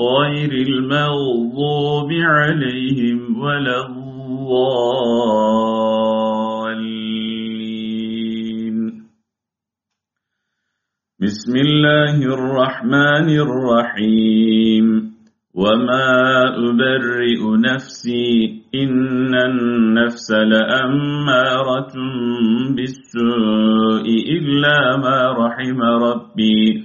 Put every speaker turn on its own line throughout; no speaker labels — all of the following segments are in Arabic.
غير المغضوب عليهم ولا الضالين. بسم الله الرحمن الرحيم. وما أبرئ نفسي إن النفس لأمارة بالسوء إلا ما رحم ربي.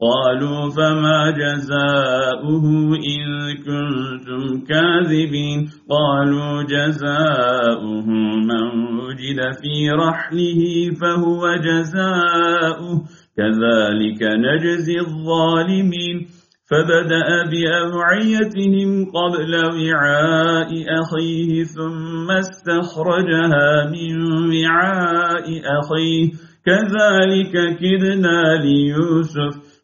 قالوا فما جزاؤه إن كنتم كاذبين. قالوا جزاؤه من وجد في رحله فهو جزاؤه. كذلك نجزي الظالمين. فبدأ بأوعيتهم قبل وعاء أخيه ثم استخرجها من وعاء أخيه. كذلك كدنا ليوسف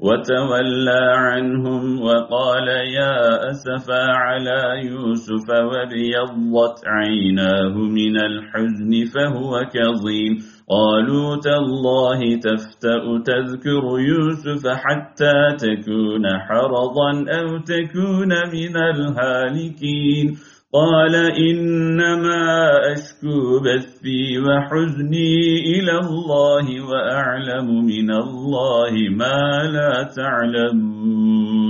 وتولى عنهم وقال يا أسفا على يوسف وبيضت عيناه من الحزن فهو كظيم. قالوا تالله تفتأ تذكر يوسف حتى تكون حرضا أو تكون من الهالكين. قال إنما أشكو بثي وحزني إلى الله وأعلم من الله ما لا تعلمون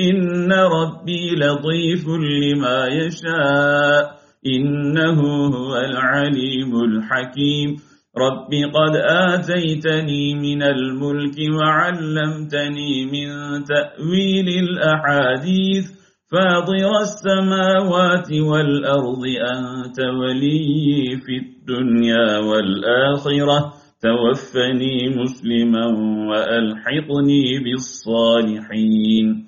إن ربي لطيف لما يشاء إنه هو العليم الحكيم رب قد آتيتني من الملك وعلمتني من تأويل الأحاديث فاضر السماوات والأرض أنت ولي في الدنيا والآخرة توفني مسلما وألحقني بالصالحين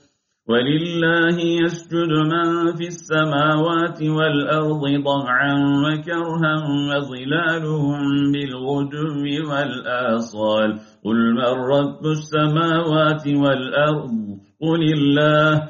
ولله يسجد من في السماوات والأرض ضمعا وكرها وظلالهم بالغدو والآصال. قل من رب السماوات والأرض؟ قل الله.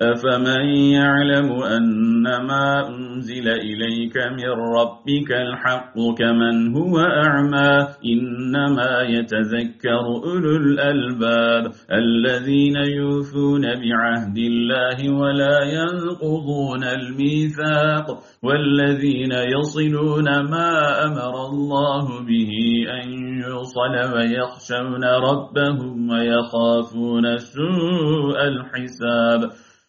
أفمن يعلم أن ما أنزل إليك من ربك الحق كمن هو أعمى إنما يتذكر أولو الألباب الذين يوفون بعهد الله ولا ينقضون الميثاق والذين يصلون ما أمر الله به أن يوصل ويخشون ربهم ويخافون سوء الحساب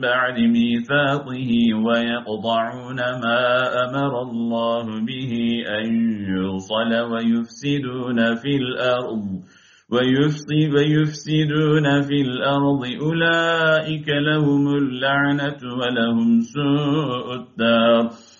بعد ميثاقه ويقضعون ما أمر الله به أن يوصل ويفسدون في الأرض ويفسد ويفسدون في الأرض. أولئك لهم اللعنة ولهم سوء الدار.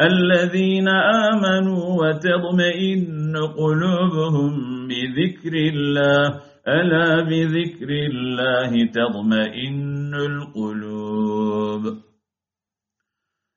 الذين آمنوا وتضمئن قلوبهم بذكر الله. ألا بذكر الله تضمئن القلوب.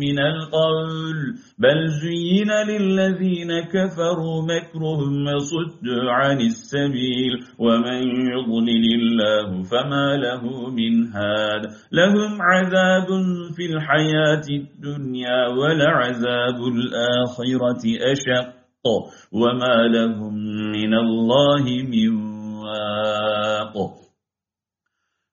من القول. بل زين للذين كفروا مكرهم وصدوا عن السبيل. ومن يضلل الله فما له من هاد. لهم عذاب في الحياة الدنيا ولعذاب الآخرة أشق. وما لهم من الله من واق.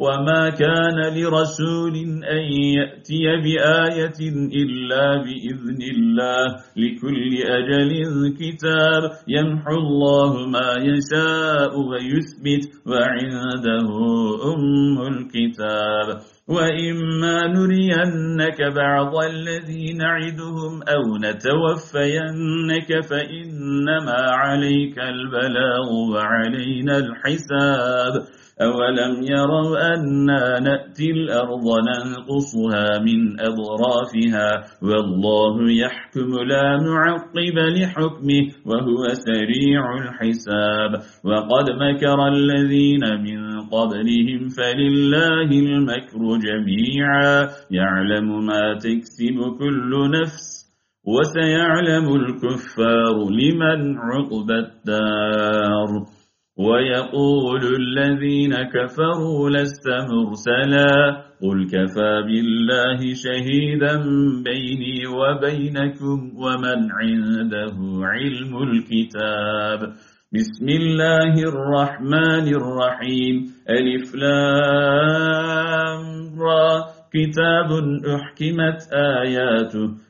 وما كان لرسول أن يأتي بآية إلا بإذن الله لكل أجل كتاب يمحو الله ما يشاء ويثبت وعنده أم الكتاب وإما نرينك بعض الذي نعدهم أو نتوفينك فإنما عليك البلاغ وعلينا الحساب أولم يروا أنا نأتي الأرض ننقصها من أضرافها والله يحكم لا معقب لحكمه وهو سريع الحساب وقد مكر الذين من قبلهم فلله المكر جميعا يعلم ما تكسب كل نفس وسيعلم الكفار لمن عقب الدار ويقول الذين كفروا لست مرسلا قل كفى بالله شهيدا بيني وبينكم ومن عنده علم الكتاب. بسم الله الرحمن الرحيم. ألف لام را. كتاب أحكمت آياته.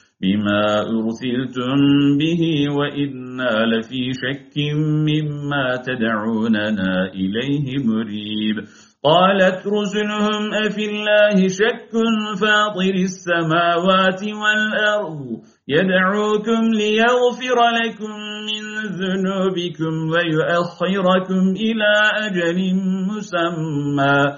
بما أرسلتم به وإنا لفي شك مما تدعوننا إليه مريب قالت رسلهم أفي الله شك فاطر السماوات والأرض يدعوكم ليغفر لكم من ذنوبكم ويؤخركم إلى أجل مسمى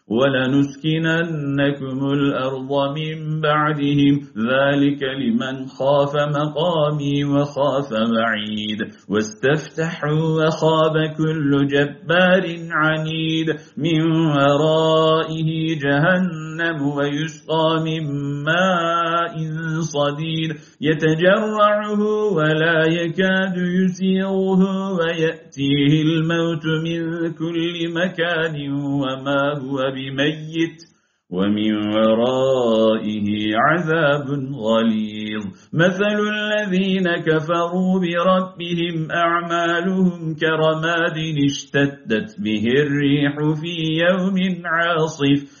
ولنسكننكم الأرض من بعدهم. ذلك لمن خاف مقامي وخاف بعيد. واستفتحوا وخاب كل جبار عنيد. من ورائه جهنم ويسقى من ماء صديد. يتجرعه ولا يكاد يسيغه ويأتيه الموت من كل مكان وما هو بميت. ومن ورائه عذاب غليظ. مثل الذين كفروا بربهم أعمالهم كرماد اشتدت به الريح في يوم عاصف.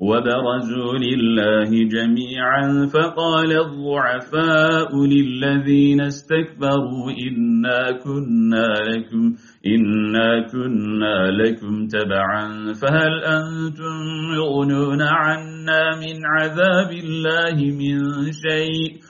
وبرزوا لله جميعا فقال الضعفاء للذين استكبروا إنا كنا لكم إنا كنا لكم تبعا فهل أنتم يغنون عنا من عذاب الله من شيء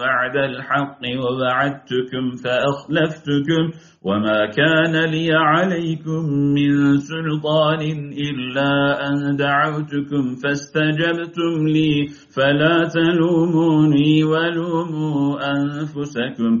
وعد الحق ووعدتكم فأخلفتكم وما كان لي عليكم من سلطان إلا أن دعوتكم فاستجبتم لي فلا تلوموني ولوموا أنفسكم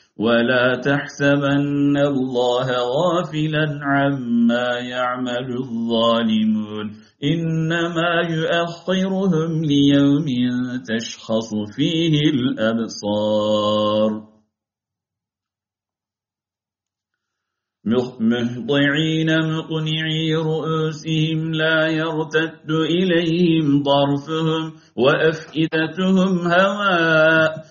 ولا تحسبن الله غافلا عما يعمل الظالمون. إنما يؤخرهم ليوم تشخص فيه الأبصار. مهضعين مقنعي رؤوسهم لا يرتد إليهم ضرفهم وأفئدتهم هواء.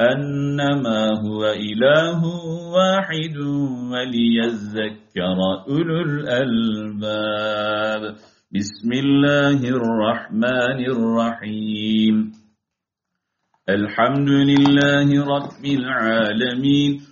أنما هو إله واحد وليذكر أولو الألباب. بسم الله الرحمن الرحيم. الحمد لله رب العالمين.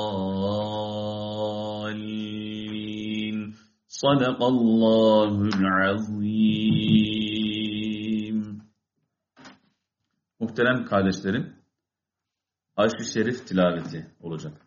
صدق الله العظيم Muhterem kardeşlerim, Aşk-ı Şerif tilaveti olacak.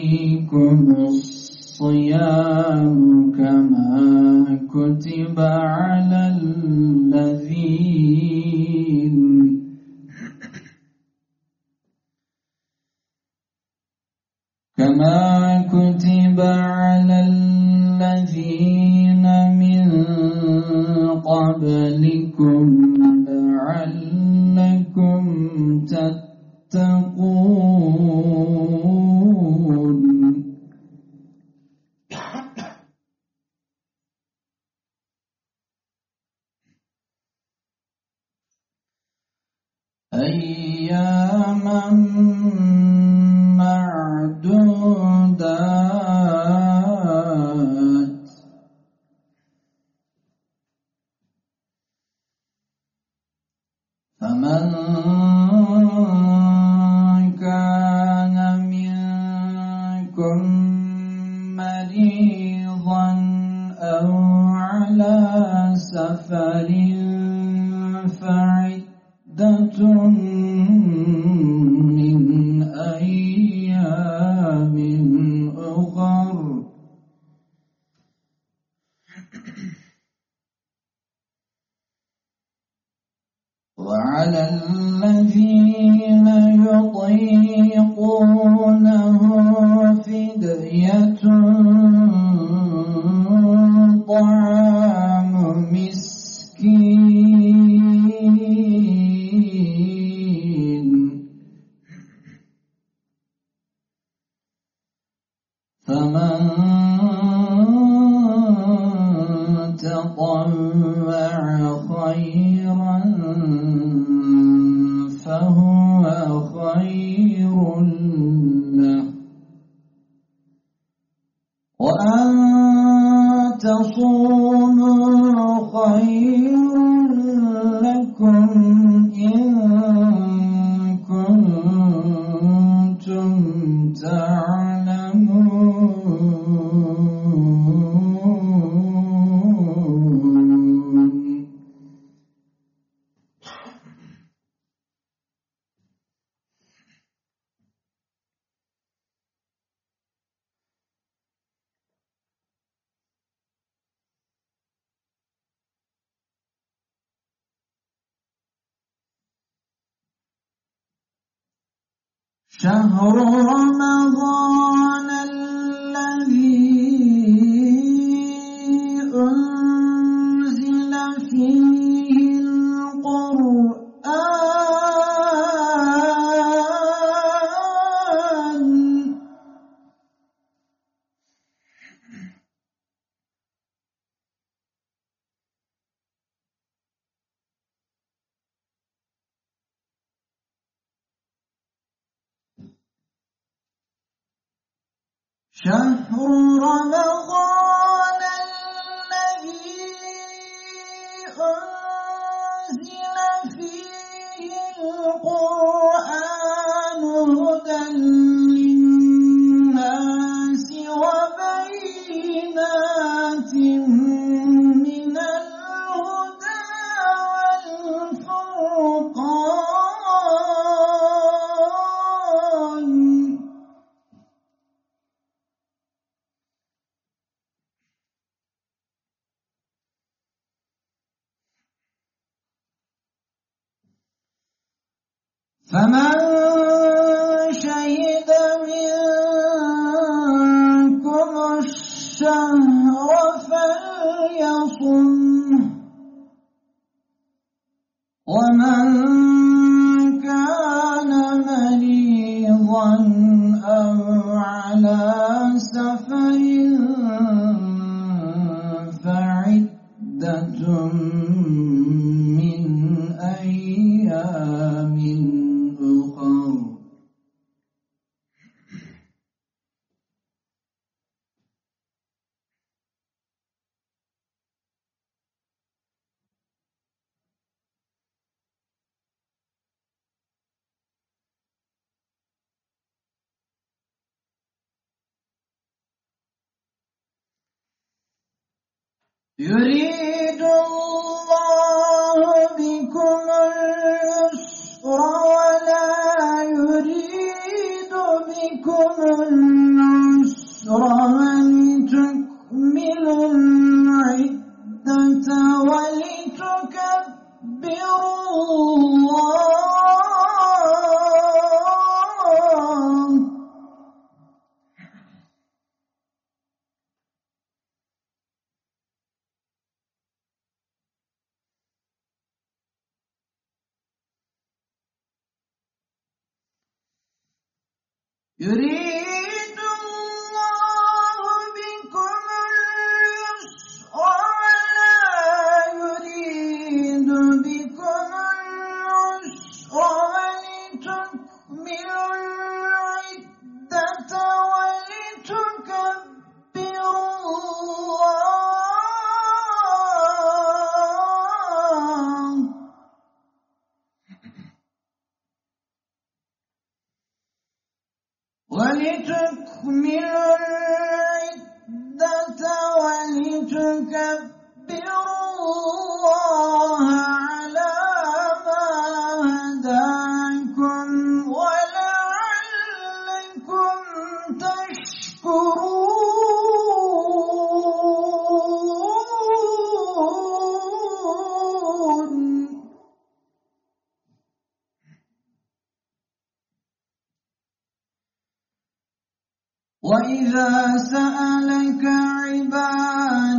عليكم الصيام كما كتب على شهر رمضان شهر رمضان. وإذا سألك عبادي